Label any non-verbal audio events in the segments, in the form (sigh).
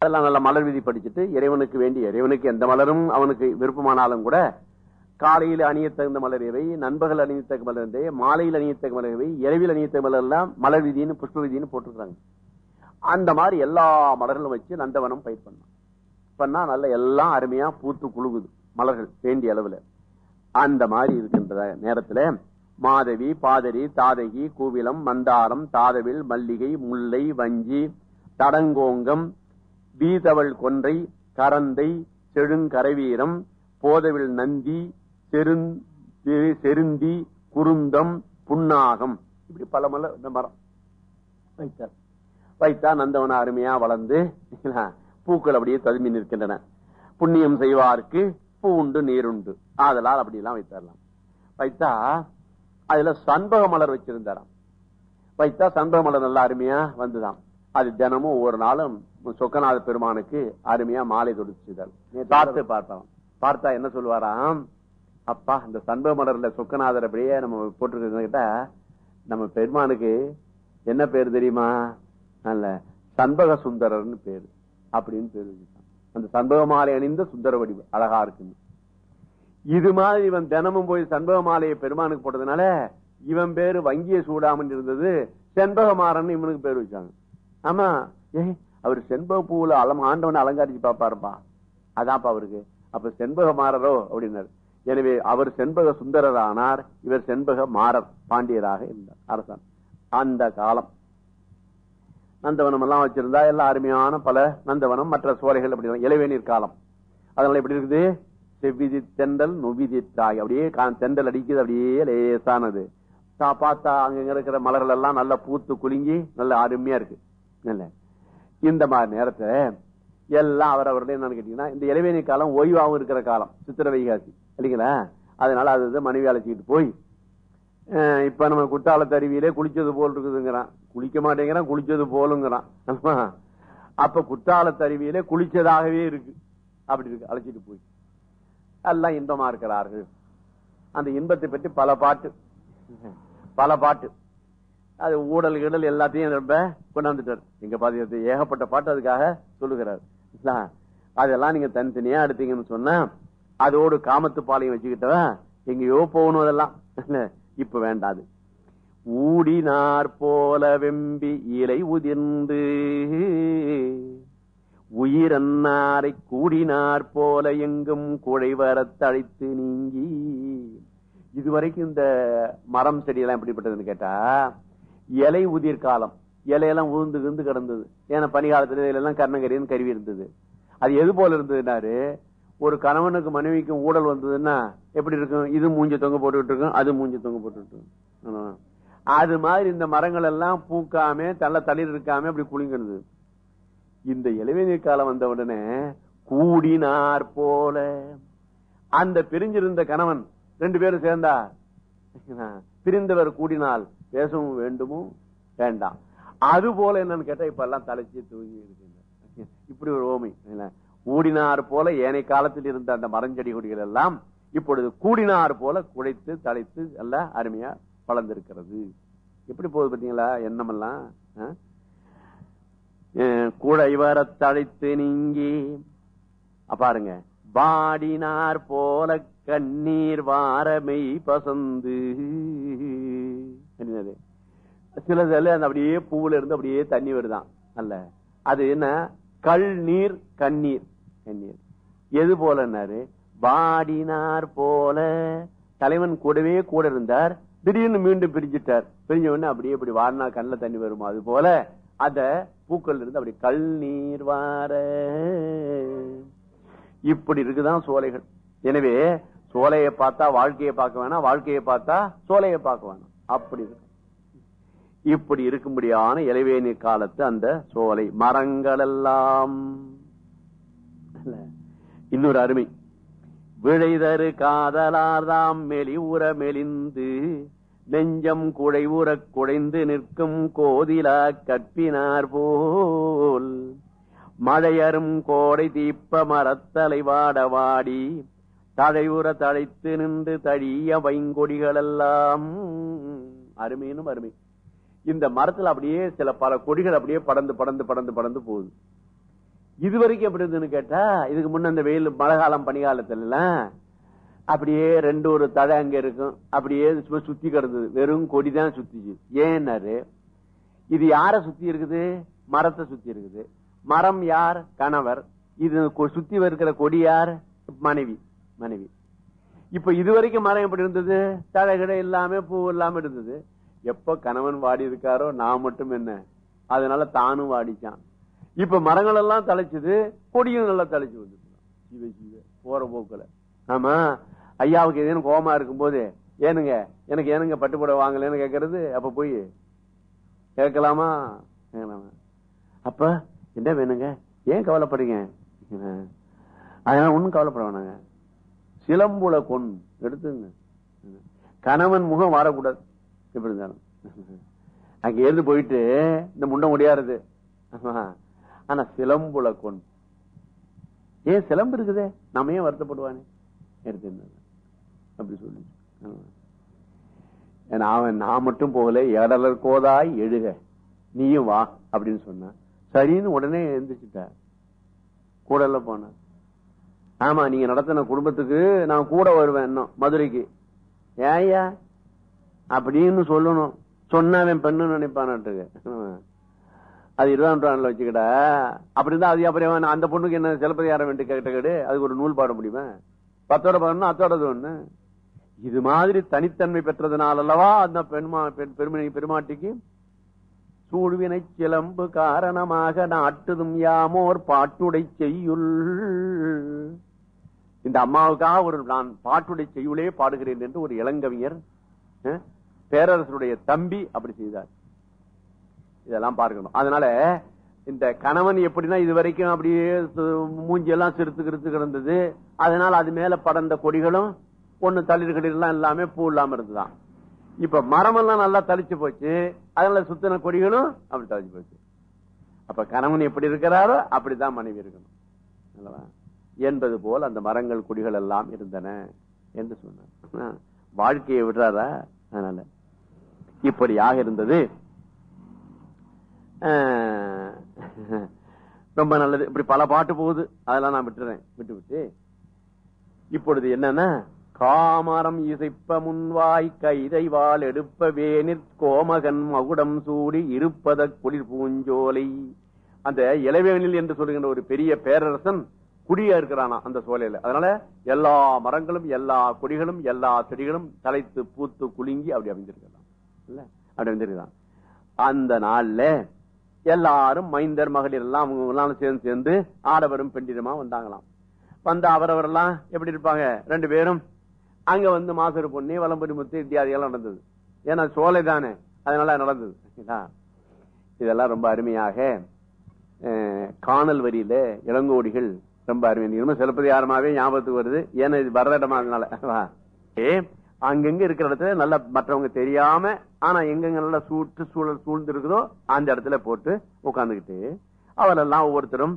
அதெல்லாம் நல்ல மலர் விதி படிச்சுட்டு இறைவனுக்கு வேண்டிய இறைவனுக்கு எந்த மலரும் அவனுக்கு விருப்பமானாலும் கூட காலையில் அணியத்தகுந்த மலர் இவை நண்பகல் அணியத்தக்க மலர் இவை மாலையில் அணியத்தக்க மலர் இவை இரவில் அணியத்தக்க மலர் எல்லாம் மலர் விதின்னு புஷ்ப விதின்னு போட்டிருக்காங்க அந்த மாதிரி எல்லா மலர்களும் வச்சு நந்தவனம் பயிர் பண்ணும் பண்ணா நல்ல எல்லாம் அருமையா பூத்து குழுகுது மலர்கள் வேண்டிய அளவுல. அந்த மாதிரி இருக்கின்ற நேரத்துல மாதவி பாதரி தாதகி கூவிலம் மந்தாரம் தாதவில் மல்லிகை முல்லை வஞ்சி தடங்கோங்கம் பீதவள் கொன்றை கரந்தை செழுங்கரவீரம் போதவில் நந்தி செருந் செருந்தி குருந்தம் புன்னாகம். இப்படி பல மல இந்த மரம். வைத்தார். வைத்தா நந்தவன அருமையா வளர்ந்து (laughs) பூக்கள் அப்படியே ததுமி நிற்கின்றன. புண்ணியம் செய்வார்க்கு பூ உண்டு நீருண்டு. ஆதலால் அப்படி எல்லாம் வைத்தரலாம். வைத்தா அதுல சண்பக மலர் வச்சிருந்தாராம். வைத்தா சண்பக மலர் நல்லா அருமையா வந்துதான் அது தினமும் ஒவ்வொரு நாளும் சொக்கநாத பெருமானுக்கு அருமையா மாலை தொடுச்சுதால் பார்த்து பார்த்தான் பார்த்தா என்ன சொல்லுவாராம்? அப்பா இந்த சண்பக மலர்ல சொக்கநாதர் அப்படியே நம்ம போட்டிருக்கிட்ட நம்ம பெருமானுக்கு என்ன பேர் தெரியுமா? அல்ல சண்பக சுந்தரர்னு பேரு. அப்படின்னு பேர் வச்சுட்டான் அந்த சண்பக மாலை அணிந்த சுந்தர வடிவு அழகா இருக்குன்னு. இது மாதிரி இவன் தினமும் போய் சண்பக மாலையை பெருமானுக்கு போட்டதுனால இவன் பேரு வங்கிய சூடாமன் இருந்தது செண்பகமாறன் இவனுக்கு பேர் வச்சாங்க. ஆமா. ஏ அவர் செண்பக பூவுல அலம் ஆண்டவனை அலங்காரிச்சு பாப்பாருப்பா அதான்ப்பா அவருக்கு. அப்ப செண்பக மாறரோ அப்படின்னாரு. எனவே அவர் செண்பக சுந்தரரானார். இவர் செண்பக மாறர் பாண்டியராக இருந்தார் அரசன். அந்த காலம். நந்தவனம் எல்லாம் வச்சிருந்தா எல்லாம் அருமையான பல நந்தவனம் மற்ற சோலைகள் அப்படி இளவேநீர் காலம். அதனால எப்படி இருக்குது? செவ்விதி தெண்டல் நொவிதி தாய். அப்படியே தெண்டல் அடிக்குது அப்படியே லேசானது. பார்த்தா அங்க இருக்கிற மலர்கள் எல்லாம் நல்லா பூத்து குலுங்கி நல்ல அருமையா இருக்கு. இந்த மாதிரி நேரத்தை எல்லாம் அவர் அவர்களே என்னன்னு கேட்டீங்கன்னா இந்த இளவேணி காலம் ஓய்வாகவும் இருக்கிற காலம் சித்திர வைகாசி. இல்லைங்களா? அதனால அது மனைவி அழைச்சிக்கிட்டு போய் இப்ப நம்ம குட்டால தருவியிலே குளிச்சது போல் இருக்குதுங்கிறான். குளிக்க மாட்டேங்கிறான் குளிச்சது போலுங்கிறான். அப்ப குற்றால தருவியிலே குளிச்சதாகவே இருக்கு. அப்படி இருக்கு. அழைச்சிட்டு போய். எல்லாம் இன்பமா இருக்கிறார்கள். அந்த இன்பத்தை பற்றி பல பாட்டு. பல பாட்டு. அது ஊடல் இடல் எல்லாத்தையும் ரொம்ப கொண்டாந்துட்டார். எங்க பாதி ஏகப்பட்ட பாட்டு அதுக்காக சொல்லுகிறார். அதெல்லாம் நீங்க தனித்தனியா எடுத்தீங்கன்னு சொன்னா அதோடு காமத்து பாலையும் வச்சுக்கிட்டவன் எங்கேயோ போகணும் அதெல்லாம். இப்ப வேண்டாது. ஊடினார் போல வெம்பி இலை உதிர்ந்து உயிரன்னாரை கூடினார் போல எங்கும் குழைவரத் தழைத்து நீங்கி. இதுவரைக்கும் இந்த மரம் செடியெல்லாம் எப்படிப்பட்டதுன்னு கேட்டா இலை உதிர் காலம். இலையெல்லாம் உழுந்து விழுந்து கிடந்தது. ஏன்னா பனிகாலத்துல எல்லாம் கர்ணங்கரின்னு கருவி இருந்தது. அது எது போல இருந்ததுனாரு? ஒரு கணவனுக்கு மனைவிக்கும் ஊழல் வந்ததுன்னா எப்படி இருக்கும்? இது மூஞ்சி தொங்க போட்டுக்கிட்டு இருக்கும் அது மூஞ்சி தொங்க போட்டுக்கிட்டு இருக்கும். அது மாதிரி இந்த மரங்கள் எல்லாம் பூக்காம தள்ள தளிர் இருக்காம அப்படி குளிங்கிறது இந்த இளவேநீர் காலம் வந்த உடனே கூடினார் போல. அந்த பிரிஞ்சிருந்த கணவன் ரெண்டு பேரும் சேர்ந்தா பிரிந்தவர் கூடினால் பேசவும் வேண்டுமோ? வேண்டாம். அது போல என்னன்னு கேட்டா இப்ப எல்லாம் தலைச்சி தூங்கி இருக்கு இப்படி ஒரு ஓமை கூடினார் போல ஏனை காலத்தில் இருந்த அந்த மரஞ்செடி கொடிகள் எல்லாம் இப்பொழுது கூடினார் போல குழைத்து தலைத்து எல்லாம் அருமையா வளர்ந்திருக்கிறது. எப்படி போகுது பார்த்தீங்களா எண்ணமெல்லாம்? குழைவர தழைத்து நீங்கி. பாருங்க. பாடினார் போல கண்ணீர் வாரமை பசந்து. சிலதுல அந்த அப்படியே பூவுல இருந்து அப்படியே தண்ணி வருதான் அல்ல. அது என்ன? கல் நீர் கண்ணீர். கண்ணீர். எது போலன்னாரு? பாடினார் போல. தலைவன் கூடவே கூட இருந்தார். திடீர்னு மீண்டும் பிரிஞ்சிட்டார். பிரிஞ்ச உடனே அப்படியே இப்படி வாடினா கண்ணில் தண்ணி வருமா? அது போல. அத பூக்கள் இருந்து அப்படி கல் நீர் வார. இப்படி இருக்குதான் சோலைகள். எனவே சோலையை பார்த்தா வாழ்க்கையை பார்க்க வேணாம் வாழ்க்கையை பார்த்தா சோலையை பார்க்க வேணாம். அப்படி இருக்கு. இப்படி இருக்கும்படியான இளவேணி காலத்து அந்த சோலை. மரங்கள் எல்லாம் இன்னொரு அருமை. விழைதரு காதலார்தாம் மெலிவுற மெலிந்து நெஞ்சம் குழைவுற குழைந்து நிற்கும் கோதிலா கற்பினார் போல். மழையரும் கோடை தீப்ப மரத்தலை வாட வாடி தழைத்து நின்று தழிய வைங்கொடிகள் எல்லாம் அருமையினும் அருமை. இந்த மரத்துல அப்படியே சில பல கொடிகள் அப்படியே படந்து படந்து படந்து படந்து போகுது. இது வரைக்கும் எப்படி இருந்ததுன்னு கேட்டா இதுக்கு முன்ன இந்த வெயில் மழை காலம் பனிகாலத்துல எல்லாம் அப்படியே ரெண்டு ஒரு தழை அங்க இருக்கும். அப்படியே சும்மா சுத்தி கிடந்தது. வெறும் கொடிதான் சுத்திச்சு. ஏன்னாரு? இது யார சுத்தி இருக்குது? மரத்தை சுத்தி இருக்குது. மரம் யார்? கணவர். இது சுத்தி இருக்கிற கொடி யார்? மனைவி. மனைவி. இப்ப இதுவரைக்கும் மரம் எப்படி இருந்தது? தழகிட இல்லாம பூ இல்லாம இருந்தது. எப்ப கணவன் வாடி இருக்காரோ நான் மட்டும் என்ன? அதனால தானும் வாடிச்சான். இப்ப மரங்கள் எல்லாம் தலைச்சது கொடியும் நல்லா தலைச்சு வந்துச்சு. சிவ சிவ போற போக்குல. ஆமா. ஐயாவுக்கு ஏதேனும் கோமா இருக்கும்போது ஏனுங்க எனக்கு ஏனுங்க பட்டுப்பட வாங்கலன்னு கேட்கறது அப்ப போய் கேட்கலாமா? கேட்கலாமா? அப்ப என்ன வேணுங்க? ஏன் கவலைப்படுறீங்க? அதனால ஒண்ணும் கவலைப்பட வேணாங்க. சிலம்புல கொண் எடுத்துங்க. கணவன் முகம் மாறக்கூடாது எப்படி இருந்தாலும். அங்க இருந்து போயிட்டு இந்த முண்டம் முடியாருது ஆனா சிலம்புல கொண் ஏன் சிலம்பு இருக்குதே? நம்ம ஏன் வருத்தப்படுவானே? எடுத்து அப்படி சொல்லி. நான் அவன் நான் மட்டும் போகல ஏடலர் கோதாய் எழுக. நீயும் வா அப்படின்னு சொன்னான் சரின்னு உடனே எழுந்திரிச்சுட்ட கூடல போனேன் ஆமா நீங்க நடத்தின குடும்பத்துக்கு நான் கூட வருவேன் இன்னும் மதுரைக்கு. ஏய்யா அப்படின்னு சொல்லணும். சொன்னாவன் பெண்ணு நினைப்பான்ட்டுக்கு. அது இருபதாம் நூற்றாண்டுல வச்சுக்கிட்டா அப்படி இருந்தா அது அப்புறம் அந்த பொண்ணுக்கு என்ன சிலப்பதிகாரம் வேண்டிய கேட்ட கேடு அதுக்கு ஒரு நூல் பாட முடியுமா? பத்தோட பதினொன்னு அத்தோடது ஒண்ணு. இது மாதிரி தனித்தன்மை பெற்றதுனால அல்லவா அந்த பெண்மா பெண் பெருமணி பெருமாட்டிக்கு சூழ்வினை சிலம்பு காரணமாக நாட்டுதும் யாமோர் பாட்டுடை செய்யுள். இந்த அம்மாவுக்காக ஒரு நான் பாட்டுடை செய்யுளே பாடுகிறேன் என்று ஒரு இளங்கவிஞர் பேரரசருடைய தம்பி அப்படி செய்தார். இதெல்லாம் பார்க்கணும். அதனால இந்த கணவன் எப்படின்னா இது வரைக்கும் அப்படியே மூஞ்சியெல்லாம் சிறுத்து கிறுத்து கிடந்தது. அதனால அது மேல படர்ந்த கொடிகளும் ஒண்ணு தளிர்களெல்லாம் எல்லாமே பூ இல்லாம இருந்துதான் இப்ப மரமெல்லாம் நல்லா தளிச்சு போச்சு. அதனால சுத்தின கொடிகளும் அப்படி தளிச்சு போச்சு. அப்ப கணவன் எப்படி இருக்கிறாரோ அப்படிதான் மனைவி இருக்கணும். என்பது போல் அந்த மரங்கள் கொடிகள் எல்லாம் இருந்தன என்று சொன்னார். வாழ்க்கையை விடுறாரா? அதனால. இப்படியாக இருந்தது. ரொம்ப நல்லது. இப்படி பல பாட்டு போகுது. அதெல்லாம் நான் விட்டுறேன். விட்டு விட்டு இப்பொழுது என்னன்னா காமரம் இசைப்ப முன்வாய் கைதைவால் எடுப்ப வேனிற் கோமகன் மகுடம் சூடி இருப்பத குளிர் பூஞ்சோலை. அந்த இளவேனில் என்று சொல்லுகின்ற ஒரு பெரிய பேரரசன் குடியா இருக்கிறானா அந்த சோலையில. அதனால எல்லா மரங்களும் எல்லா கொடிகளும் எல்லா செடிகளும் தலைத்து பூத்து குலுங்கி அப்படி அமைந்திருக்கலாம் இல்ல? அப்படி அமைந்திருக்கலாம் அந்த நாள்ல எல்லாரும் மைந்தர் மகளிர் எல்லாம் அவங்க எல்லாம் சேர்ந்து சேர்ந்து ஆடவரும் பெண்டிடமா வந்தாங்களாம். வந்த அவரவரெல்லாம் எப்படி இருப்பாங்க? ரெண்டு பேரும் அங்க வந்து மாசரு பொண்ணி வலம்புரி முத்து இத்தியாதிகள் நடந்தது. ஏன்னா சோலை தானே. அதனால நடந்தது. இதெல்லாம் ரொம்ப அருமையாக காணல் வரியில இளங்கோடிகள் ரொம்ப அருமையான சிலப்பதிகாரமாவே ஞாபகத்துக்கு வருது. ஏன்னா இது வர்ற இடமா அதனால ஏ, அங்கங்க இருக்கிற இடத்துல நல்லா மற்றவங்க தெரியாம ஆனா எங்கெங்க நல்லா சூட்டு சூழல் சூழ்ந்து இருக்குதோ அந்த இடத்துல போட்டு உட்காந்துக்கிட்டு அவரெல்லாம் ஒவ்வொருத்தரும்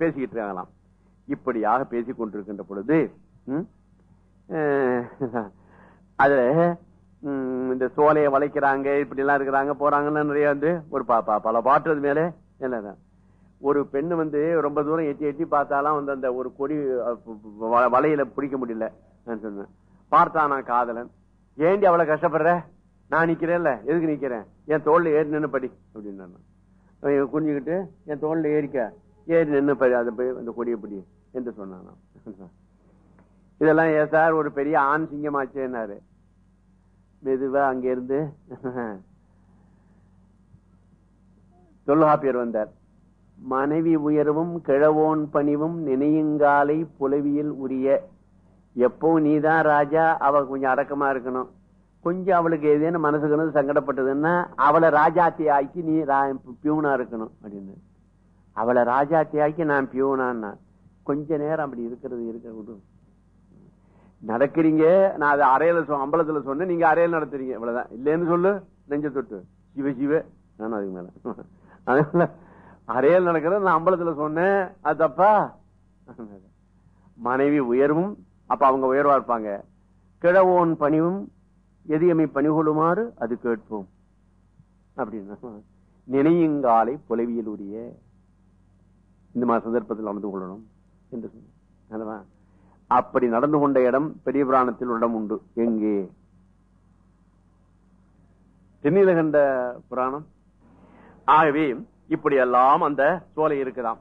பேசிக்கிட்டு இருக்காங்களாம். இப்படியாக பேசிக் கொண்டிருக்கின்ற பொழுது அது அதுல இந்த சோலையை வளைக்கிறாங்க இப்படி எல்லாம் இருக்கிறாங்க போறாங்கன்னு நிறைய வந்து ஒரு பாப்பா பல பாட்டுறது மேலே. என்னதான் என்ன ஒரு பெண்ணு வந்து ரொம்ப தூரம் எட்டி எட்டி பார்த்தாலாம் வந்து அந்த ஒரு கொடி வ- வலையில பிடிக்க முடியல. நான் சொன்னேன். நான் காதலன். ஏண்டி அவ்வளவு கஷ்டப்படுற? நான் நிக்கிறேன்ல. எதுக்கு நிக்கிறேன்? என் தோல்ல ஏறி நின்று படி அப்படின்னு குனிஞ்சுக்கிட்டு என் தோல்ல ஏறிக்க. ஏறி நின்று படி அதை போய் அந்த கொடியை பிடி என்று சொன்னான் இதெல்லாம் ஏன் சார் ஒரு பெரிய ஆண் சிங்கமாச்சேன்னாரு. மெதுவா அங்க இருந்து (laughs) தொல்காப்பியர் வந்தார். மனைவி உயர்வும் கிழவோன் பணிவும் நினையுங்காலை புலவியில் உரிய. எப்போ நீதான் ராஜா? அவ கொஞ்சம் அடக்கமா இருக்கணும். கொஞ்சம் அவளுக்கு ஏதேனும் மனசுக்கு வந்து சங்கடப்பட்டதுன்னா அவளை ராஜாத்தி ஆக்கி நீ ரா- பியூனா இருக்கணும் அப்படின்னு. அவளை ராஜாத்தி ஆக்கி நான் பியூனான்னா கொஞ்ச நேரம் அப்படி இருக்கிறது இருக்க விடும் நடக்கிறீங்க நான் அதை அறையில சொ- அம்பலத்துல சொன்னேன் நீங்க அறையில நடத்துறீங்க. இவ்வளவுதான். இல்லைன்னு சொல்லு நெஞ்ச தொட்டு. சிவ சிவ நானும் அதுக்கு மேல. அதனால அறையில் நடக்கிறத நான் அம்பலத்துல சொன்னேன். அது தப்பா? மனைவி உயர்வும் அப்ப அவங்க உயர்வா இருப்பாங்க. கிழவோன் பணிவும் எதியமை பணிகொள்ளுமாறு அது கேட்போம். அப்படின்னா. நினையுங்காலை புலவியல் உரிய இந்த மாதிரி சந்தர்ப்பத்தில் அமர்ந்து கொள்ளணும் என்று சொன்னார். அப்படி நடந்து கொண்ட இடம் பெரிய புராணத்தில் இடம் உண்டு. எங்கே? தென்னிலகண்ட புராணம்? ஆகவே இப்படியெல்லாம் அந்த சோலை இருக்குதாம்.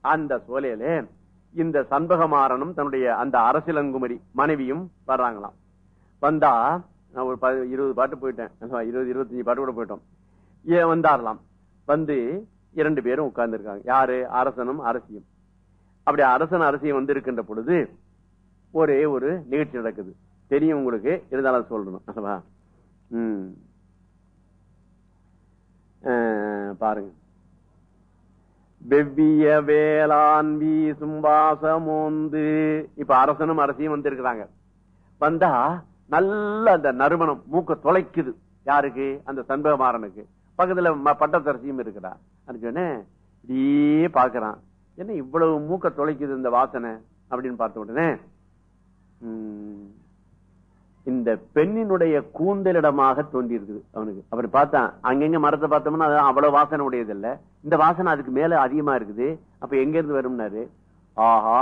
அந்த சோலையிலே இந்த சண்பகமாறனும் தன்னுடைய அந்த அரசியலங்குமரி மனைவியும் வர்றாங்களாம். வந்தா நான் ஒரு ப- இருபது பாட்டு போயிட்டேன். இருபது இருபத்தஞ்சு பாட்டு கூட போயிட்டோம். ஏன் வந்தாரலாம். வந்து இரண்டு பேரும் உட்கார்ந்து இருக்காங்க யாரு? அரசனும் அரசியும். அப்படி அரசன் அரசியும் வந்து இருக்கின்ற பொழுது ஒரே ஒரு நிகழ்ச்சி நடக்குது. தெரியும் உங்களுக்கு இருந்தாலும் சொல்லணும் அல்லவா? ம். அஹ், பாருங்க. வெவ்விய வேளாண் வீசும் வாசமோந்து. இப்ப அரசனும் அரசியும் வந்திருக்கிறாங்க. வந்தா நல்ல அந்த நறுமணம் மூக்க தொலைக்குது. யாருக்கு? அந்த சண்பகமாறனுக்கு. பக்கத்துல பட்டத்தரசியும் இருக்கிறான் சொன்னே இப்படியே பாக்குறான் என்ன இவ்வளவு மூக்க தொலைக்குது இந்த வாசனை? அப்படின்னு பார்த்த உடனே இந்த பெண்ணினுடைய கூந்தலிடமாக தோன்றி இருக்குது அவனுக்கு. அப்படி பார்த்தான் அங்கெங்க மரத்தை பார்த்தோம்னா அது அவ்வளவு வாசனை உடையது இல்ல இந்த வாசனை அதுக்கு மேல அதிகமா இருக்குது. அப்ப எங்க இருந்து வரும்னாரு? ஆஹா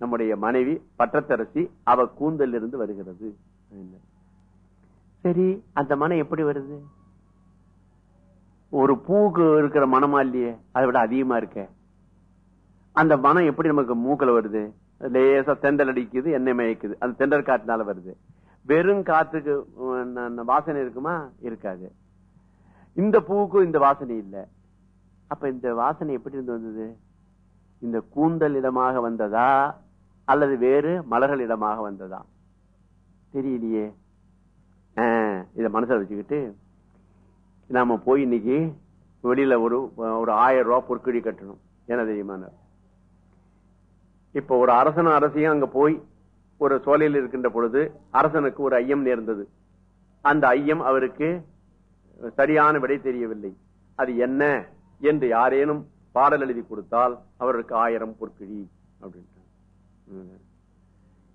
நம்முடைய மனைவி பட்டத்தரசி அவ கூந்தல் இருந்து வருகிறது. சரி அந்த மனம் எப்படி வருது? ஒரு பூக்கு இருக்கிற மனமா இல்லையே அதை விட அதிகமா இருக்க. அந்த மனம் எப்படி நமக்கு மூக்கல வருது? லேசா தெண்டல் அடிக்குது எண்ணெய் மயக்குது. அந்த தெண்டல் காற்றுனால வருது. வெறும் காத்துக்கு வாசனை இருக்குமா? இருக்காது. இந்த பூவுக்கும் இந்த வாசனை இல்லை. அப்ப இந்த வாசனை எப்படி இருந்து வந்தது? இந்த கூந்தல் இடமாக வந்ததா? அல்லது வேறு மலர்கள் இடமாக வந்ததா? தெரியலையே. ஆஹ், இத மனசுல வச்சுக்கிட்டு நாம போய் இன்னைக்கு வெளியில ஒரு ஒரு ஆயிரம் ரூபா பொற்கொடி கட்டணும். என்ன தெரியுமா இப்ப ஒரு அரசன் அரசியும் அங்க போய் ஒரு சோலையில் இருக்கின்ற பொழுது அரசனுக்கு ஒரு ஐயம் நேர்ந்தது. அந்த ஐயம் அவருக்கு சரியான விடை தெரியவில்லை. அது என்ன என்று யாரேனும் பாடல் எழுதி கொடுத்தால் அவருக்கு ஆயிரம் பொற்கிழி அப்படின்ட்டு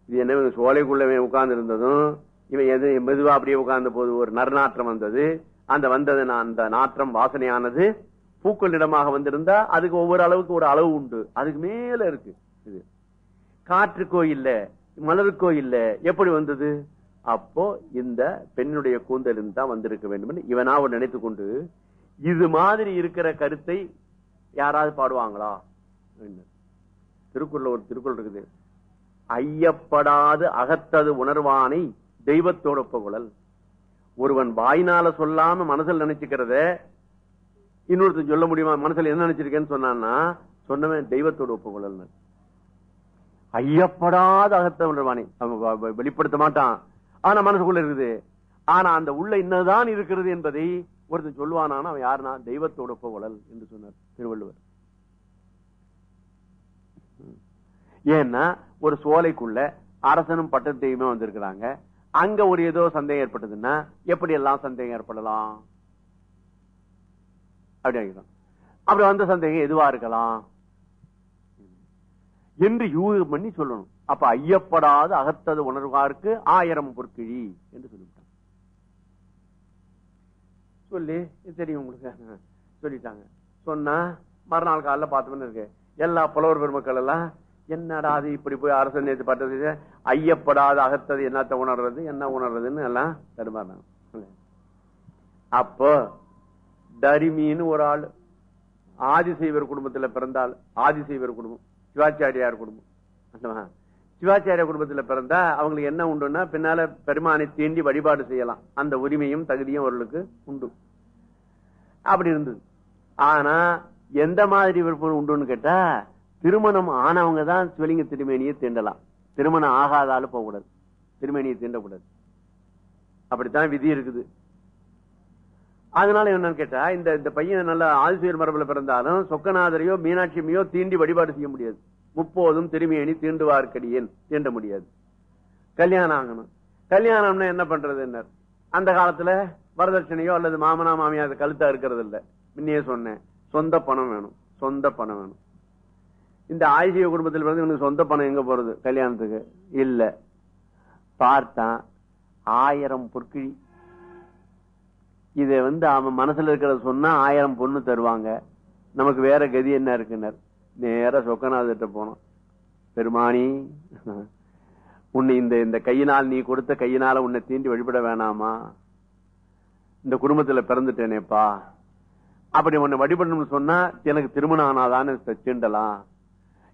இது என்ன இவன் சோலைக்குள்ள உட்கார்ந்து இருந்ததும் இவன் எது மெதுவா அப்படியே உட்கார்ந்த போது ஒரு நறுநாற்றம் வந்தது. அந்த வந்தது நான் அந்த நாற்றம் வாசனையானது. பூக்கள் இடமாக வந்திருந்தா அதுக்கு ஒவ்வொரு அளவுக்கு ஒரு அளவு உண்டு. அதுக்கு மேல இருக்கு. இது. காற்றுக்கோ இல்ல மலருக்கோ இல்ல எப்படி வந்தது? அப்போ இந்த பெண்ணுடைய கூந்தலுன்னு தான் வந்திருக்க வேண்டும் என்று இவனா அவர் நினைத்துக் கொண்டு இது மாதிரி இருக்கிற கருத்தை யாராவது பாடுவாங்களா? திருக்குறள் திருக்குறள்ல ஒரு திருக்குறள் இருக்குது. ஐயப்படாது அகத்தது உணர்வானை தெய்வத்தோட புகழல். ஒருவன் வாய்னால சொல்லாம மனசுல நினைச்சுக்கிறத இன்னொருத்தன் சொல்ல முடியுமா? மனசுல என்ன நினைச்சிருக்கேன்னு சொன்னான்னா சொன்னவன் தெய்வத்தோட ஒப்புக்கொள்ளல் ஐயப்படாத அகத்த அவன் வெளிப்படுத்த மாட்டான். ஆனா மனசுக்குள்ள இருக்குது. ஆனா அந்த உள்ள இன்னதான் இருக்கிறது என்பதை ஒருத்தன் சொல்லுவானானா அவன் யாருன்னா? தெய்வத்தோட ஒப்புக்கொள்ளல் என்று சொன்னார் திருவள்ளுவர். ஏன்னா ஒரு சோலைக்குள்ள அரசனும் பட்டத்தையுமே வந்திருக்கிறாங்க. அங்க ஒரு ஏதோ சந்தேகம் ஏற்பட்டதுன்னா எப்படி எல்லாம் சந்தேகம் ஏற்படலாம்? அப்படி அப்படி வந்த சந்தேகம் எதுவா இருக்கலாம்? என்று யூகம் பண்ணி சொல்லணும். அப்ப ஐயப்படாத அகத்தது உணர்வார்க்கு ஆயிரம் பொற்கிழி என்று சொல்லிவிட்டாங்க. சொல்லி தெரியும் உங்களுக்கு. சொல்லிட்டாங்க. சொன்னா மறுநாள் காலைல பார்த்தோன்னு இருக்கு. எல்லா புலவர் பெருமக்கள் எல்லாம் என்னடா அது இப்படி போய் அரசு நேற்று பார்த்தது? ஐயப்படாத அகத்தது என்னத்த உணர்றது என்ன உணர்றதுன்னு எல்லாம் தடுமாறாங்க அப்போ தரிமின்னு ஒரு ஆள் ஆதிசைவர் குடும்பத்துல பிறந்தால் ஆதிசைவர் குடும்பம். சிவாச்சாரியார் குடும்பம். சிவாச்சாரிய குடும்பத்துல பிறந்தா அவங்களுக்கு என்ன உண்டுன்னா பின்னால பெருமானை தீண்டி வழிபாடு செய்யலாம். அந்த உரிமையும் தகுதியும் அவர்களுக்கு உண்டு. அப்படி இருந்தது. ஆனா எந்த மாதிரி விருப்பம் உண்டுன்னு கேட்டா திருமணம் ஆனவங்க தான் சிவலிங்க திருமேனியை தீண்டலாம். திருமணம் ஆகாதாலும் போகக்கூடாது. திருமேனியை தீண்டக்கூடாது. அப்படித்தான் விதி இருக்குது. அதனால என்னன்னு கேட்டா இந்த இந்த பையன் நல்ல ஆதிசியர் மரபுல பிறந்தாலும் சொக்கநாதரையோ மீனாட்சியமையோ தீண்டி வழிபாடு செய்ய முடியாது. முப்போதும் திருமேனி தீண்டுவார்க்கடியேன் தீண்ட முடியாது. கல்யாணம் ஆகணும். கல்யாணம்னா என்ன பண்றது என்ன அந்த காலத்துல வரதட்சணையோ அல்லது மாமனா மாமியா அது கழுத்தா இருக்கிறது இல்ல முன்னே சொன்னேன். சொந்த பணம் வேணும். சொந்த பணம் வேணும். இந்த ஆயுஷிய குடும்பத்தில் பிறந்து இவனுக்கு சொந்த பணம் எங்க போறது? கல்யாணத்துக்கு. இல்ல. பார்த்தான் ஆயிரம் பொற்கிழி. இதை வந்து அவன் மனசுல இருக்கிறத சொன்னா ஆயிரம் பொண்ணு தருவாங்க. நமக்கு வேற கதி என்ன இருக்குனர்? நேர சொக்கநாதர்கிட்ட போனோம். பெருமானி உன்னை இந்த இந்த கையினால் நீ கொடுத்த கையினால உன்னை தீண்டி வழிபட வேணாமா? இந்த குடும்பத்துல பிறந்துட்டேனேப்பா. அப்படி உன்னை வழிபடணும்னு சொன்னா எனக்கு திருமணம் ஆனாதான்னு சச்சிண்டலாம்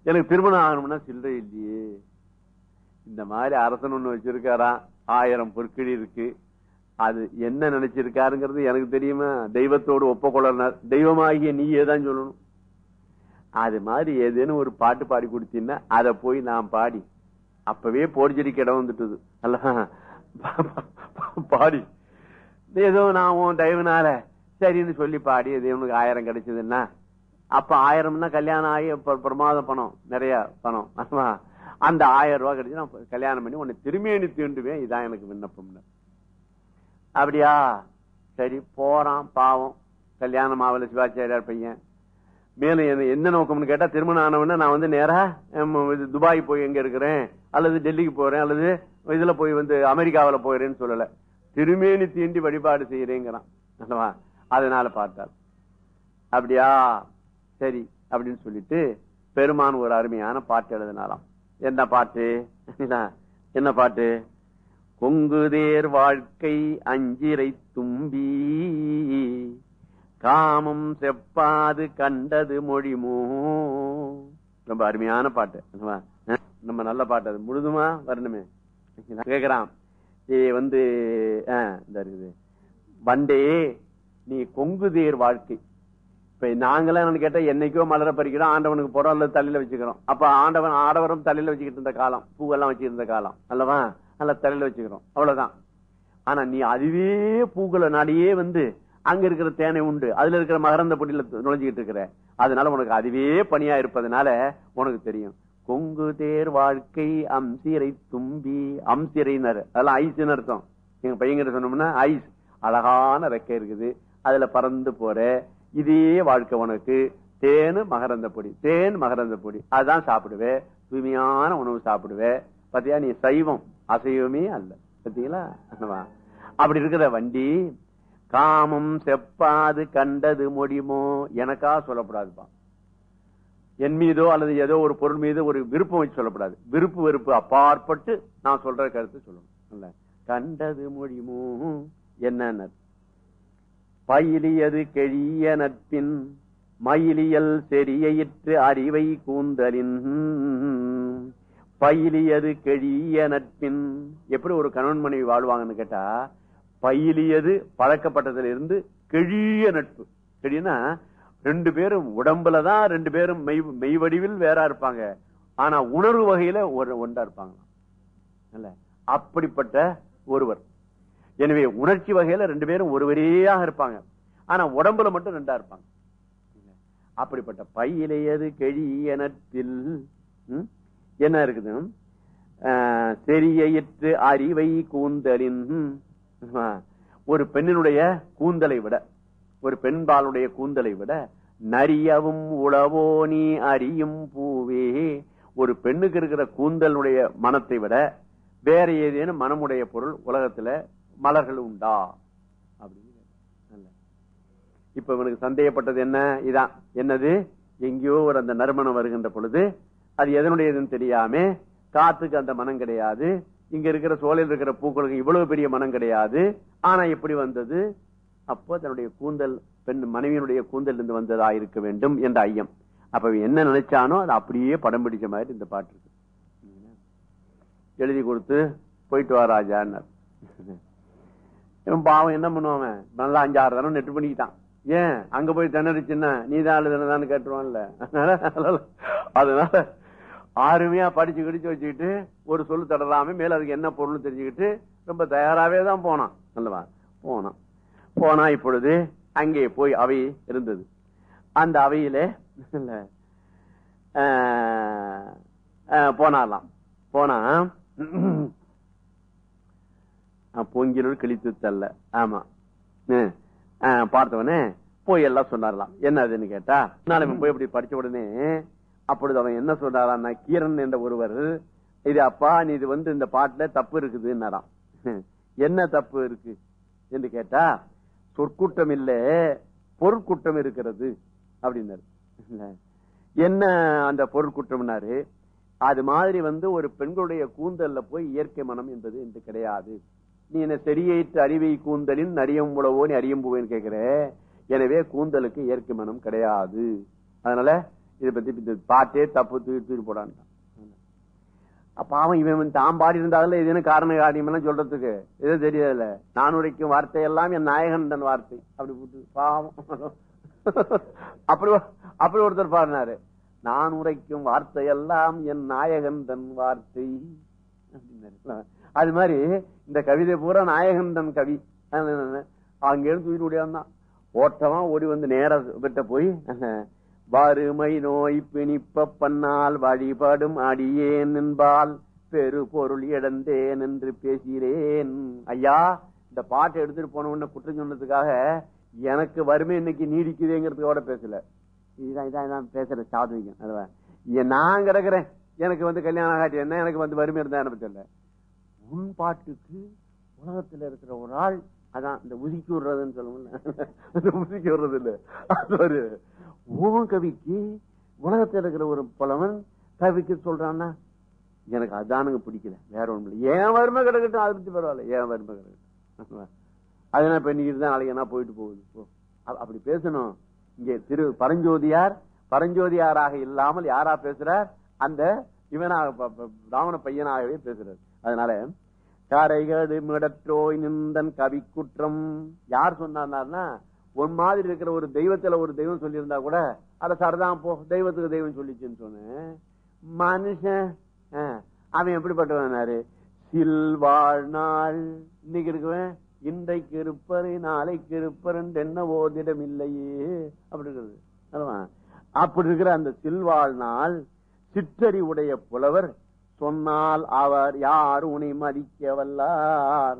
எனக்கு திருமணம் ஆகணும்னா சில்லறை இல்லையே. இந்த மாதிரி அரசன் ஒண்ணு வச்சிருக்காராம் ஆயிரம் பொற்கிழி இருக்கு. அது என்ன நினைச்சிருக்காருங்கிறது எனக்கு தெரியுமா? தெய்வத்தோடு ஒப்பக்கொள்ளனார் தெய்வமாகிய நீயே தான் சொல்லணும். அது மாதிரி ஏதேனும் ஒரு பாட்டு பாடி கொடுத்தீங்கன்னா அதை போய் நான் பாடி. அப்பவே போர்ஜரி இடம் வந்துட்டுது. அல்ல பாடி. ஏதோ நான் உன் தயவுனால சரின்னு சொல்லி பாடி எது உனக்கு ஆயிரம் கிடைச்சதுன்னா. அப்ப ஆயிரம்னா கல்யாணம் ஆகி பிரமாத பணம் நிறைய பணம் ஆமா அந்த ஆயிரம் ரூபாய் கிடைச்சு நான் கல்யாணம் பண்ணி உன்னை திரும்பியணி தீண்டுவேன். இதான் எனக்கு விண்ணப்பம்னு. அப்படியா? சரி போறான் பாவம். கல்யாணம் ஆவல சிவாச்சாரியார் பையன். மேலும் என்ன என்ன நோக்கம்னு கேட்டா திருமணம் ஆனவுடனே நான் வந்து நேரா இது துபாய் போய் எங்க இருக்கிறேன் அல்லது டெல்லிக்கு போறேன் அல்லது இதுல போய் வந்து அமெரிக்காவில் போயிறேன்னு சொல்லல. திருமேனி தீண்டி வழிபாடு செய்யறேங்கிறான். அல்லவா? அதனால பார்த்தார். அப்படியா? சரி அப்படின்னு சொல்லிட்டு பெருமான் ஒரு அருமையான பாட்டு எழுதினாராம். என்ன பாட்டு? என்ன பாட்டு? கொங்குதேர் வாழ்க்கை அஞ்சிரை தும்பி. காமம் செப்பாது கண்டது மொழிமோ. ரொம்ப அருமையான பாட்டு நம்ம நல்ல பாட்டு அது. முழுதுமா வரணுமே. கேக்குறான். ஏ வந்து இந்த இருக்குது. வண்டே நீ கொங்குதேர் வாழ்க்கை. இப்ப நாங்களாம் என்னன்னு கேட்டா என்னைக்கோ மலர பறிக்கிறோம் ஆண்டவனுக்கு புறம் அல்லது தலையில வச்சுக்கிறோம். அப்ப ஆண்டவன் ஆடவரும் தலையில வச்சுக்கிட்டு இருந்த காலம் பூவெல்லாம் வச்சுக்கிட்டு இருந்த காலம். அல்லவா? நல்லா தலையில வச்சுக்கிறோம் அவ்வளவுதான். ஆனா நீ அதுவே பூக்களை நாடியே வந்து அங்க இருக்கிற தேனை உண்டு. அதுல இருக்கிற மகரந்த பொடியில நுழைஞ்சுக்கிட்டு இருக்கிற. அதனால உனக்கு அதுவே பணியா இருப்பதனால உனக்கு தெரியும். கொங்கு தேர் வாழ்க்கை அம்சிரை தும்பி. அம்சிரைனர் அதெல்லாம் ஐஸ்ன்னு அர்த்தம். எங்க பையன்கிட்ட சொன்னோம்னா ஐஸ். அழகான ரெக்கை இருக்குது. அதுல பறந்து போற. இதே வாழ்க்கை உனக்கு. தேனு மகரந்த பொடி. தேன் மகரந்த பொடி. அதான் சாப்பிடுவேன் தூய்மையான உணவு சாப்பிடுவேன் பாத்தியா? நீ சைவம். அசைவமே அல்ல. பார்த்தீங்களா அப்படி இருக்கிற வண்டி காமம் செப்பாது கண்டது முடியுமோ எனக்கா சொல்லப்படாதுப்பா. என் மீதோ அல்லது ஏதோ ஒரு பொருள் மீது ஒரு விருப்பம் வச்சு சொல்லப்படாது. விருப்பு வெறுப்பு அப்பாற்பட்டு நான் சொல்ற கருத்து சொல்லணும். கண்டது முடியுமோ என்ன பயிலியது கெழிய நட்பின் மயிலியல் செரியயிற்று அறிவை கூந்தலின். பயிலியது கெழிய நட்பின் எப்படி ஒரு கணவன் மனைவி வாழ்வாங்கன்னு கேட்டா பயிலியது பழக்கப்பட்டதுல இருந்து கெழிய நட்பு கெழியனா ரெண்டு பேரும் உடம்புலதான் ரெண்டு பேரும் மெய் மெய் வடிவில் இருப்பாங்க. ஆனா உணர்வு வகையில ஒரு ஒன்றா இருப்பாங்க. அப்படிப்பட்ட ஒருவர். எனவே உணர்ச்சி வகையில ரெண்டு பேரும் ஒருவரையாக இருப்பாங்க. ஆனா உடம்புல மட்டும் ரெண்டா இருப்பாங்க. அப்படிப்பட்ட பையிலையது கெழிய நட்பில் ம், என்ன இருக்குது? செரியற்று அறிவை கூந்தலின் ஒரு பெண்ணினுடைய கூந்தலை விட ஒரு பெண்பாலுடைய கூந்தலை விட நரியவும் உளவோ நீ அறியும் பூவே. ஒரு பெண்ணுக்கு இருக்கிற கூந்தலுடைய மனத்தை விட வேற ஏதேனும் மனமுடைய பொருள் உலகத்துல மலர்கள் உண்டா? அப்படின்னு இப்ப இவனுக்கு சந்தேகப்பட்டது என்ன? இதான். என்னது? எங்கேயோ ஒரு அந்த நறுமணம் வருகின்ற பொழுது அது எதனுடையதுன்னு தெரியாம. காத்துக்கு அந்த மனம் கிடையாது. இங்க இருக்கிற சோலையில் இருக்கிற பூக்களுக்கு இவ்வளவு பெரிய மனம் கிடையாது. ஆனா எப்படி வந்தது? அப்போ தன்னுடைய கூந்தல் பெண் மனைவியினுடைய கூந்தல் இருந்து வந்ததா இருக்க வேண்டும் என்ற ஐயம். அப்ப என்ன நினைச்சானோ அது அப்படியே படம் பிடிச்ச மாதிரி இந்த பாட்டு இருக்கு. எழுதி கொடுத்து போயிட்டு வா ராஜான்னார். பாவம் என்ன பண்ணுவான் நல்லா அஞ்சாறு தரம் நெட்டு பண்ணிக்கிட்டான். ஏன்? அங்க போய் திணறிச்சுன்னா நீ தான் எழுதுனதான்னு கேட்டுருவான்ல அதனால ஆறுமையா படிச்சு கிடிச்சு வச்சுக்கிட்டு ஒரு சொல்லு தடலாம மேல அதுக்கு என்ன பொருள்னு தெரிஞ்சுக்கிட்டு ரொம்ப தயாராகவே தான் போனான். அல்லவா? போனான். போனா இப்பொழுது அங்கே போய் அவை இருந்தது. அந்த அவையில ஆஹ், ஆஹ், போனாலாம். போனா பொங்கிலூர் கிழித்து தள்ள. ஆமா. ஹம். ஆஹ், பார்த்தவனே போய் எல்லாம் சொன்னாரலாம். என்ன அதுன்னு கேட்டா நாளைக்கு போய் இப்படி படிச்ச உடனே அப்பொழுது அவன் என்ன சொன்னாரான்னா கீரன் என்ற ஒருவர். இது அப்பா நீ இது வந்து இந்த பாட்டுல தப்பு இருக்குதுன்னாராம். என்ன தப்பு இருக்கு? என்று கேட்டா சொற்கூட்டம் இல்ல பொருட்கூட்டம் இருக்கிறது அப்படின்னாரு. என்ன அந்த பொருட்குற்றம்னாரு அது மாதிரி வந்து ஒரு பெண்களுடைய கூந்தல்ல போய் இயற்கை மனம் என்பது என்று கிடையாது. நீ என்ன செடியேற்று அறிவை கூந்தலின் நரியம் உழவோ நீ அறியும் போவேன்னு கேட்கிற. எனவே கூந்தலுக்கு இயற்கை மனம் கிடையாது. அதனால இதை பத்தி இந்த பாட்டே தப்பு தூக்கி தூக்கி போடான் பாவம் இவன் தான் பாடி இருந்தாலும் இது காரண காரியம் எல்லாம் சொல்றதுக்கு? எதுவும் தெரியாதுல்ல நான் உரைக்கும் வார்த்தை எல்லாம் என் நாயகன் தன் வார்த்தை. அப்படி போட்டு பாவம். அப்படி அப்படி ஒருத்தர் பாடினாரு. நான் உரைக்கும் வார்த்தை எல்லாம் என் நாயகன் தன் வார்த்தை அது மாதிரி இந்த கவிதை பூரா நாயகன் தன் கவி அங்கே இருந்து தூக்கிட்டு ஓட்டமா ஓடி வந்து நேர விட்ட போய் வறுமை நோய் பிணிப்ப பண்ணால் வழிபடும் அடியேன் என்பால் பெரு பொருள் இழந்தேன் என்று பேசுகிறேன். ஐயா இந்த பாட்டை எடுத்துட்டு போன உடனே குற்றம் சொன்னதுக்காக எனக்கு வறுமை இன்னைக்கு நீடிக்குதுங்கிறதுக்கோட பேசல. இதுதான் இதான் நான் பேசுற சாதுவிகம். அதுவா? நான் கிடக்குறேன். எனக்கு வந்து கல்யாணம் காட்டி என்ன? எனக்கு வந்து வறுமை இருந்தா எனக்கு தெரியல உன் பாட்டுக்கு உலகத்துல இருக்கிற ஒரு ஆள் அதான் இந்த உதிக்கி விடுறதுன்னு சொல்லுவோம் உதிக்கி விடுறது இல்லை அது ஒரு உன் கவிக்கு உலகத்துல இருக்கிற ஒரு புலவன் கவிக்கு சொல்றான்னா எனக்கு அதானுங்க பிடிக்கல. வேற ஒண்ணும் இல்லை. ஏன் வறுமை கிடக்கட்டும் அதை பத்தி பரவாயில்ல. ஏன் வறுமை கிடக்கட்டும். அதனால இப்போ இன்னைக்கு தான் நாளைக்கு என்ன போயிட்டு போகுது? போ. அப்படி பேசணும். இங்கே திரு பரஞ்சோதியார் பரஞ்சோதியாராக இல்லாமல் யாரா பேசுறார்? அந்த இவனாக ராவண பையனாகவே பேசுறார். அதனால காரைகடு மிடற்றோய் நின்றன் கவி குற்றம் யார் சொன்னார்னா உன் மாதிரி இருக்கிற ஒரு தெய்வத்துல ஒரு தெய்வம் சொல்லியிருந்தா கூட அத சரதான் போ தெய்வத்துக்கு தெய்வம் சொல்லிச்சுன்னு சொன்னேன். மனுஷன் ஆ, அவன் எப்படிப்பட்டவனாரு சில்வாழ்நாள். இன்னைக்கு இருக்குவன் இன்றைக்கு இருப்பரு நாளைக்கு இருப்பர் என்ன ஓதிடம் இல்லையே. அப்படி இருக்கிறது. அப்படி இருக்கிற அந்த சில்வாழ்நாள் சிற்றறி உடைய புலவர் சொன்னால் அவர் யார் உனை மதிக்க வல்லார்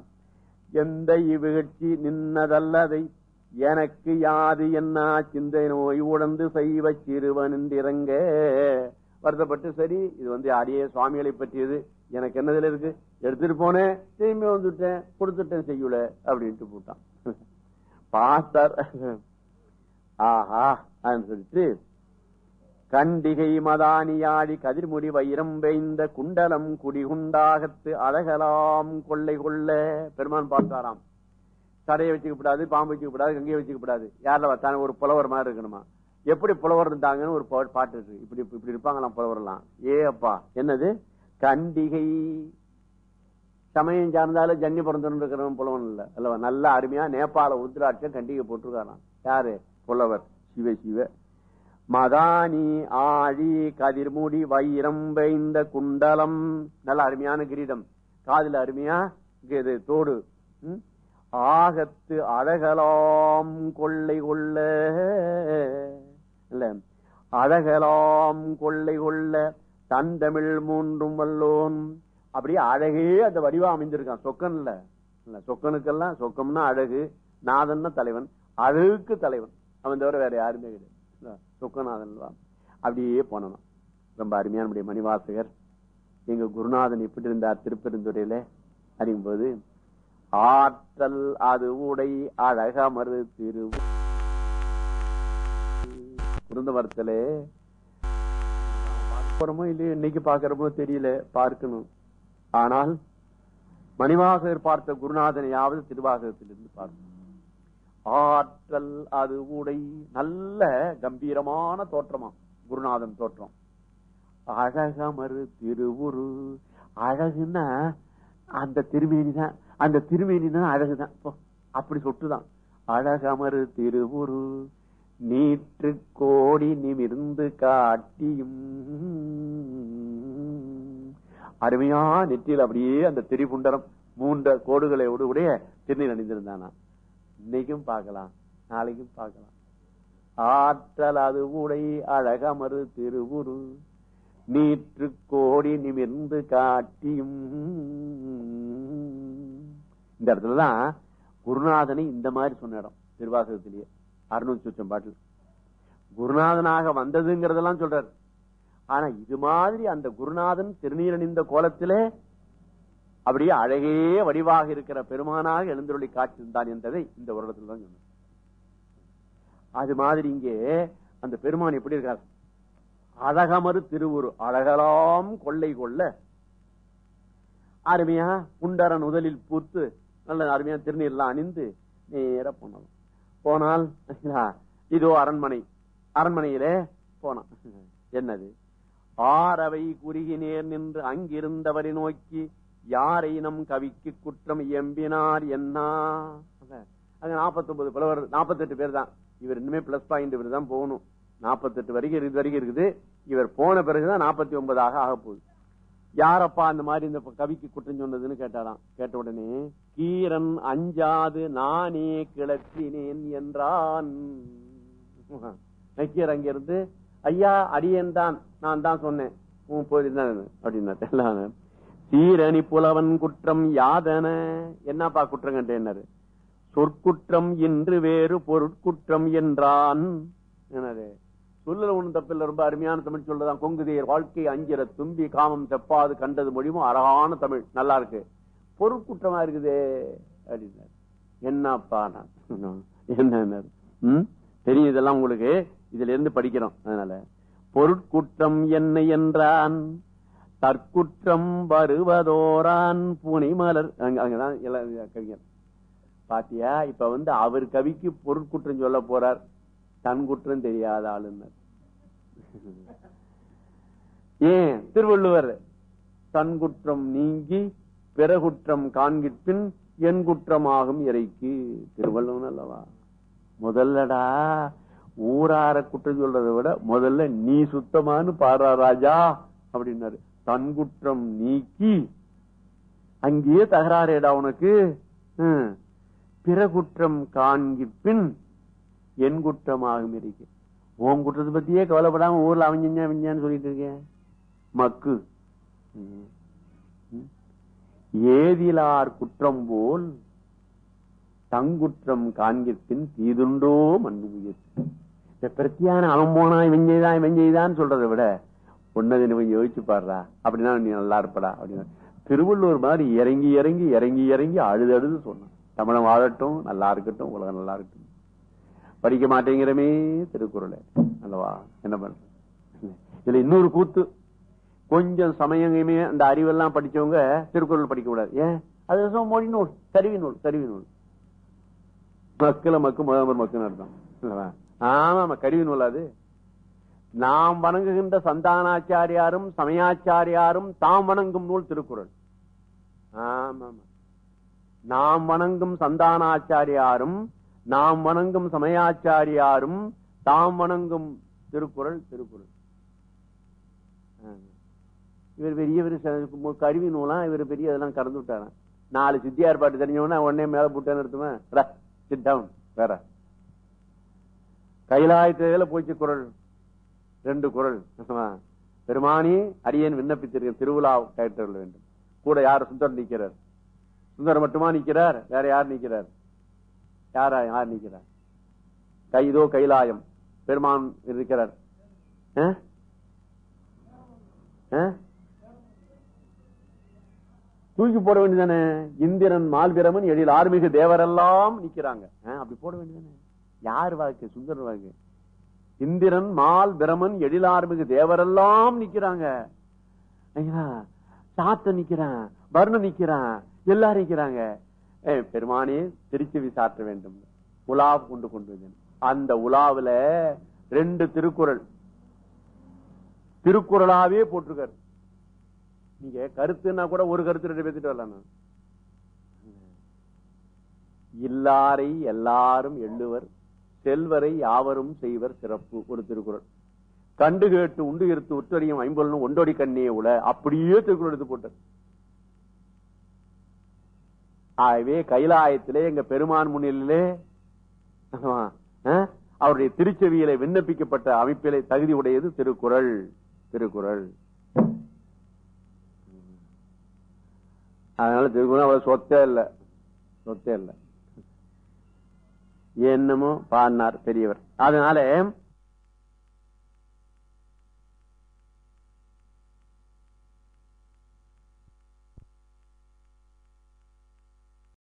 எந்த இவ்விகழ்ச்சி நின்னதல்லதை எனக்கு யாது என்ன சிந்தை நோய் உடந்து செய்வ சிறுவன் வருத்தப்பட்டு சரி இது வந்து அடியே சுவாமிகளை பற்றியது. எனக்கு என்னதுல இருக்கு? எடுத்துட்டு போனேன் திரும்பி வந்துட்டேன் கொடுத்துட்டேன் செய்யல அப்படின்ட்டு போட்டான். பாஸ்டர் ஆஹா சொல்லிட்டு கண்டிகை மதானியாடி கதிர்முடி வைரம் வைந்த குண்டலம் குடிகுண்டாகத்து அழகலாம் கொள்ளை கொள்ள பெருமான் பார்த்தாராம். தடையை வச்சுக்க கூடாது பாம்பு வச்சுக்க கூடாது கங்கையை வச்சுக்க கூடாது யாரில் வச்சாங்க ஒரு புலவர் மாதிரி இருக்கணுமா? எப்படி புலவர் இருந்தாங்கன்னு ஒரு பா- பாட்டு இருக்கு. இப்படி இப்படி இருப்பாங்களாம் புலவர்லாம். ஏ அப்பா. என்னது? கண்டிகை. சமயம் சார்ந்தாலும் ஜன்னி பிறந்தோன்னு இருக்கிறவன் புலவன் இல்ல. அல்லவா? நல்லா அருமையா நேபாள உத்ராட்சம் கண்டிகை போட்டிருக்காராம். யாரு? புலவர். சிவ சிவ. மதானி ஆழி கதிர்முடி வைரம் வைந்த குண்டலம். நல்ல அருமையான கிரீடம். காதில் அருமையா இது தோடு. ஆகத்து அழகலாம் கொள்ளை கொள்ள. இல்ல அழகலாம் கொள்ளை கொள்ள. தந்தமிழ் மூன்றும் வல்லோன். அப்படியே அழகே அந்த வடிவா அமைந்திருக்கான். சொக்கன்ல இல்ல. சொக்கனுக்கெல்லாம் சொக்கம்னா அழகு. நாதன்னா தலைவன். அழகுக்கு தலைவன். அவன் தவிர வேற யாருமே கிடையாது. சொக்கநாதன் அப்படியே போனவன். ரொம்ப அருமையான மணிவாசகர். எங்க குருநாதன் எப்படி இருந்தார் திருப்பெருந்துறையில. அறியும்போது ஆற்றல் அது உடை அழகமரு திரு குருந்தமரத்திலே போறோமோ இல்லையோ இன்னைக்கு பாக்குறமோ தெரியல பார்க்கணும். ஆனால் மணிவாசகர் பார்த்த குருநாதனையாவது திருவாசகத்திலிருந்து பார்க்கணும். ஆற்றல் அது உடை நல்ல கம்பீரமான தோற்றமா குருநாதன் தோற்றம். அழகமரு திருவுரு. அழகுன்னா அந்த திருமேனி தான் அந்த திருமேனி தான் அழகுதான் அப்படி சொட்டுதான். அழகமரு திருவுரு நீற்று கோடி நிமிர்ந்து காட்டியும். அருமையா நெற்றியில் அப்படியே அந்த திரிபுண்டரம் மூன்ற கோடுகளை உடைய திருநீர் அணிந்திருந்தானா. இன்னைக்கும் பார்க்கலாம் நாளைக்கும் பார்க்கலாம். ஆற்றல் அது உடை அழகமரு திருவுரு நீற்று கோடி நிமிர்ந்து காட்டியும். இந்த இடத்துலதான் குருநாதனை இந்த மாதிரி சொன்ன இடம் திருவாசகத்திலேயே. அறுநூத்தி சொச்சம் பாட்டில். குருநாதனாக வந்ததுங்கிறதெல்லாம் சொல்றாரு. ஆனா இது மாதிரி அந்த குருநாதன் திருநீரணிந்த கோலத்திலே அப்படியே அழகே வடிவாக இருக்கிற பெருமானாக எழுந்தருளி காட்சிருந்தான் என்பதை இந்த வருடத்தில் தான் சொன்னார். அது மாதிரி இங்கே அந்த பெருமான் எப்படி இருக்கார்? அழகமறு திருவுரு அழகலாம் கொள்ளை கொள்ள. அருமையா புண்டரன் முதலில் பூத்து நல்ல அருமையா திருநீர்லாம் அணிந்து நேர போனோம். போனால் இதோ அரண்மனை. அரண்மனையிலே போனான் என்னது? ஆரவை குறுகினேர் நின்று அங்கிருந்தவரை நோக்கி யாரை நம் கவிக்கு குற்றம் எம்பினார் என்ன? அங்க நாற்பத்தி ஒன்பது புலவர் நாற்பத்தெட்டு பேர் தான். இவர் இன்னுமே பிளஸ் பாயிண்ட் இவர் தான் போகணும். நாற்பத்தெட்டு வரைக்கும் இது வரைக்கும் இருக்குது. இவர் போன பிறகுதான் நாற்பத்தி ஒன்பதாக ஆக போகுது யாரப்பா அந்த மாதிரி இந்த கவிக்கு குற்றம் சொன்னதுன்னு கேட்டாராம். கேட்ட உடனே கீரன் அஞ்சாது நானே கிளத்தினேன் என்றான். நக்கீர் அங்கிருந்து ஐயா அடியன் தான் நான் தான் சொன்னேன். போயிருந்தேன். அப்படின்னா சீரணி புலவன் குற்றம் யாதன? என்னப்பா குற்றம்? கண்டேன்னாரு சொற்குற்றம் இன்று வேறு பொருட்குற்றம் என்றான். என்னது? சொல்லல ஒண்ணும் தப்பில்ல ரொம்ப அருமையான தமிழ் சொல்லதான் கொங்குதேர் வாழ்க்கை அஞ்சிர தும்பி காமம் செப்பாது கண்டது மொழியும் அழகான தமிழ். நல்லா இருக்கு. பொருட்குற்றமா இருக்குதே? அப்படின்னாரு. என்னப்பா நான் என்ன தெரியும் இதெல்லாம் உங்களுக்கு. இதுல இருந்து படிக்கிறோம். அதனால பொருட்குற்றம் என்ன என்றான்? தற்குற்றம் வருவதோரான் புனிமலர். அங்கதான் கவிஞர். பாத்தியா? இப்ப வந்து அவர் கவிக்கு பொருட்குற்றம் சொல்ல போறார். தன் குற்றம் தெரியாத ஆளுநர் ஏன்? திருவள்ளுவர் தன் குற்றம் நீங்கி பிறகுற்றம் காண்கிற்பின் என் குற்றமாகும் இறைக்கு. திருவள்ளுவன் அல்லவா? முதல்லடா ஊரார குற்றம் சொல்றதை விட முதல்ல நீ சுத்தமானு பாரா ராஜா அப்படின்னாரு. தன் குற்றம் நீக்கி அங்கேயே தகராறேடா உனக்கு. பிற குற்றம் காண்கிப்பின் என் குற்றமாகும் இருக்கு ஓம் குற்றத்தை பத்தியே கவலைப்படாம ஊர்ல அவஞ்சா அவஞ்சான்னு சொல்லிட்டு இருக்கேன். மக்கு. ஏதிலார் குற்றம் போல் தங்குற்றம் காண்கிற்பின் தீதுண்டோ மண்ணு முயற்சி. இந்த பிரத்தியான அவன் போனா இவன் செய்தான் இவன் செய்தான் சொல்றதை விட ஒன்னது நீ யோசிச்சு பாடுறா அப்படின்னா நீ நல்லா இருப்படா அப்படின்னா. திருவள்ளுவர் மாதிரி இறங்கி இறங்கி இறங்கி இறங்கி அழுது அழுது சொன்னான். தமிழன் வாழட்டும் நல்லா இருக்கட்டும் உலகம் நல்லா இருக்கட்டும். படிக்க மாட்டேங்கிறமே திருக்குறள். அல்லவா? என்ன பண்ற இதுல இன்னொரு கூத்து. கொஞ்சம் சமயமே அந்த அறிவெல்லாம் படிச்சவங்க திருக்குறள் படிக்க கூடாது ஏன்? அது மொழி நூல் கருவி நூல் கருவி நூல். மக்களை மக்கு முதல்வர் மக்குன்னு அர்த்தம். ஆமா கருவி நூல் அது. நாம் வணங்குகின்ற சந்தானாச்சாரியாரும் சமயாச்சாரியாரும் தாம் வணங்கும் நூல் திருக்குறள். ஆமா. நாம் வணங்கும் சந்தானாச்சாரியாரும் நாம் வணங்கும் சமயாச்சாரியாரும் தாம் வணங்கும் திருக்குறள் திருக்குறள். இவர் பெரிய கருவி நூலாம் இவர் பெரிய இதெல்லாம் கறந்து விட்டாராம் நாலு சித்தியார் பாட்டு தெரிஞ்சவனா உடனே மேல புட்டேன்னு நிறுத்துவேன். சிட் டவுன் வேற. கைலாயத்தில போச்சு குரல் ரெண்டு குரல் பெருமானி அரியன் விண்ணப்பித்திருக்க திருவிழா கேட்டல் வேண்டும். கூட யார் சுந்தர் நிற்கிறார்? சுந்தர் மட்டுமா நிக்கிறார் வேற யார் நிக்கிறார் யாரா யார் நிற்கிறார் கைதோ கைலாயம். பெருமான் இருக்கிறார். தூக்கி போட வேண்டியதானே? இந்திரன் மால்பிரமன் எழில் ஆர்மிக தேவரெல்லாம் நிக்கிறாங்க. அப்படி போட வேண்டியதானே? யார் வாக்கு சுந்தரன் வாக்கு இந்திரன் மால் பிரமன் எழிலார்மிகு தேவரெல்லாம் நிக்கிறாங்க. சாத்த நிக்கிறான் வர்ண நிக்கிறான் எல்லாரும் நிக்கிறாங்க. பெருமானே திருச்சி சாற்ற வேண்டும். உலா கொண்டு கொண்டு வந்தேன். அந்த உலாவுல ரெண்டு திருக்குறள். திருக்குறளாவே போட்டிருக்காரு. நீங்க கருத்துன்னா கூட ஒரு கருத்து ரெண்டு பேசிட்டு வரலாம். இல்லாரை எல்லாரும் எள்ளுவர் செல்வரை யாவரும் செய்வர் சிறப்பு ஒரு திருக்குறள். கண்டு கேட்டு உண்டு இருத்து உத்தரியும் ஐம்பொல்லும் ஒண்டோடி கண்ணியே உல அப்படியே திருக்குறள் எடுத்து போட்டார். ஆகவே கைலாயத்திலே எங்க பெருமான் முன்னிலே அவருடைய திருச்செவியில விண்ணப்பிக்கப்பட்ட அமைப்பிலே தகுதி உடையது திருக்குறள் திருக்குறள். அதனால திருக்குறள் அவ்வளவு சொத்தே இல்ல சொத்தே இல்ல. என்னமோ பாடினார் பெரியவர். அதனால